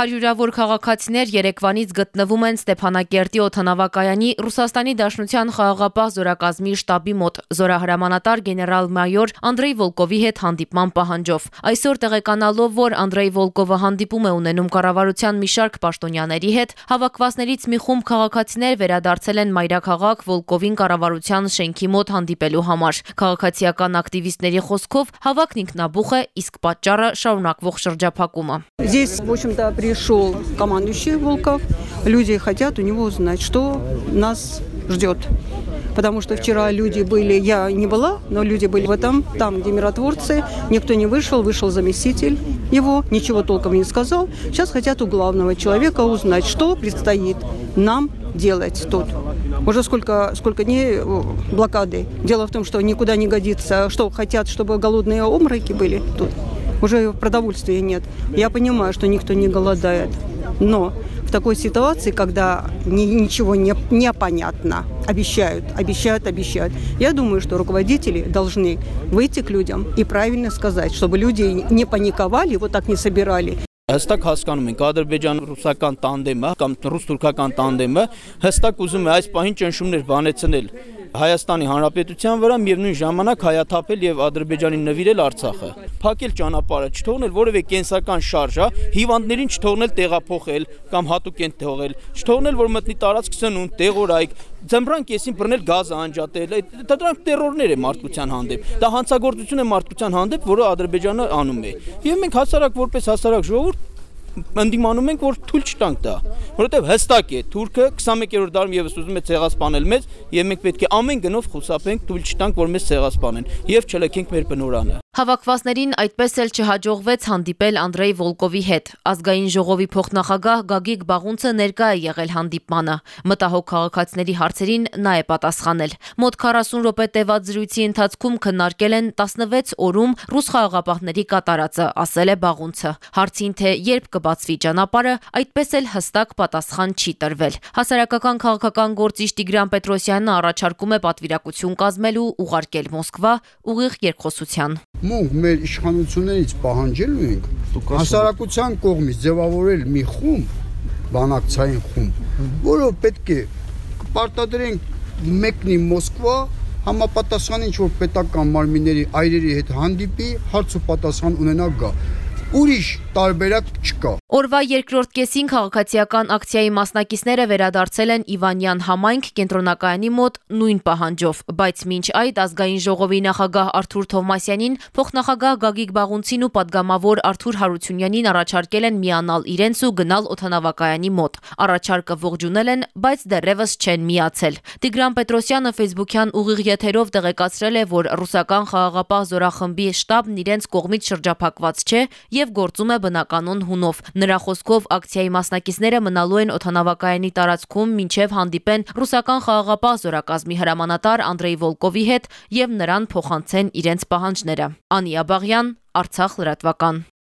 Հարյուրավոր քաղաքացիներ Երևանից գտնվում են Ստեփանակերտի օթանավակայանի Ռուսաստանի Դաշնության խաղաղապահ զորակազմի շտաբի մոտ զորահրամանատար գեներալ-մայոր Անդրեյ Վոլկովի հետ հանդիպման պահանջով։ Այսօր տեղեկանալով, որ Անդրեյ Վոլկովը հանդիպում է ունենում կառավարության մի շարք պաշտոնյաների հետ, հավաքվածներից մի խումբ քաղաքացիներ վերադարձել են մայրաքաղաք Վոլկովին կառավարության շենքի մոտ հանդիպելու համար։ Քաղաքացիական ակտիվիստների խոսքով հավաքն ինքնաբուխ է, իսկ պատճառը շարունակվող շրջափակումը։ Здесь, в общем-то, пришел командующий Волков. Люди хотят у него узнать, что нас ждет. Потому что вчера люди были, я не была, но люди были в этом, там, где миротворцы. Никто не вышел, вышел заместитель его, ничего толком не сказал. Сейчас хотят у главного человека узнать, что предстоит нам делать тут. Уже сколько, сколько дней блокады. Дело в том, что никуда не годится, что хотят, чтобы голодные обмороки были тут. уже продовольствия нет. Я понимаю, что никто не голодает, но в такой ситуации, когда ни, ничего не, непонятно, обещают, обещают, обещают. Я думаю, что руководители должны выйти к людям и правильно сказать, чтобы люди не паниковали, вот так не собирали. հստակ հասկանում ենք ադրբեջան-ռուսական տանդեմը կամ ռուս-թուրքական տանդեմը հստակ ուզում է այս պահին ճնշումներ բանեցնել Հայաստանի Հանրապետության վրա միևնույն ժամանակ հայաթափել եւ Ադրբեջանի նվիրել Արցախը։ Փակել ճանապարհը, չթողնել որևէ կենսական շարժա, հիվանդներին չթողնել տեղափոխել կամ հատուկ են թողել, չթողնել որ մտնի տարածք սնունդ, տեղորայք, ձմռան կեսին բռնել գազը անջատել, դա դրանք terrorներ է մարդկության հանդեպ։ Դա հանցագործություն է մարդկության հանդեպ, որը Ադրբեջանը անում է։ Եվ մենք հասարակ որպես հասարակ ժողովուրդ ընդդիմանում ենք, որ թույլ չտանք դա, որովհետև հստակ է, Թուրքը 21-րդ դարում եւս ուզում է ցեղասպանել մեզ, եւ մենք պետք է ամեն գնով խուսափենք, թույլ չտանք, որ մեզ ցեղասպանեն եւ չլքենք մեր բնորանը։ Հավաքվածներին այդպես էլ չհաջողվեց հանդիպել Անդրեյ Վոլկովի հետ։ Ազգային ժողովի փոխնախագահ Գագիկ Բաղունցը ներկա է եղել հանդիպմանը։ Մտահոգ քաղաքացիների հարցերին նա է պատասխանել։ Մոտ 40 րոպե տևած զրույցի ընթացքում քննարկել են 16 օրում ռուս խաղաղապահների կատարածը, ասել է Բաղունցը։ Հարցին թե երբ կբացվի ճանապարհը, այդպես էլ հստակ պատասխան չի տրվել։ Հասարակական քաղաքական գործիչ Տիգրան Պետրոսյանը առաջարկում է պատվիրակություն կազմել ու ուղարկել Մոսկվա ուղիղ երկխոսության մունք մեր իշխանություններից պահանջելու ենք հասարակության կողմից ձևավորել մի խումբ, բանակցային խումբ, որը պետք է պարտադրենք մեկնի Մոսկվա համապատասխան ինչ որ պետական մարմինների այրերի հետ հանդիպի, հարց ու պատասխան ունենա գա ուրիշ տարբերակ չկա։ Օրվա երկրորդ կեսին քաղաքացիական ակցիայի մասնակիցները վերադարձել են Իվանյան համայնք կենտրոնակայանի մոտ նույն պահանջով, բայց մինչ այդ ազգային ժողովի նախագահ Արթուր Թովմասյանին, փոխնախագահ Գագիկ Բաղունցին ու падգամավոր Արթուր Հարությունյանին առաջարկել են միանալ իրենց ու գնալ օթանավակայանի մոտ։ Առաջարկը ողջունել են, բայց դեռևս չեն միացել։ Տիգրան Պետրոսյանը Facebook-յան ուղիղ եթերով տեղեկացրել է, որ ռուսական խաղաղապահ զորախմբի շտաբն իրենց կողմից շրջափակված չէ եւ գործում է բնականon հունով։ Նրա խոսքով ակցիայի մասնակիցները մնալու են օթանավակայանի տարածքում մինչև հանդիպեն ռուսական խաղաղապահ զորակազմի հրամանատար Անդրեյ Վոլկովի հետ եւ նրան փոխանցեն իրենց պահանջները։ Անի Աբաղյան, Արցախ լրատվական։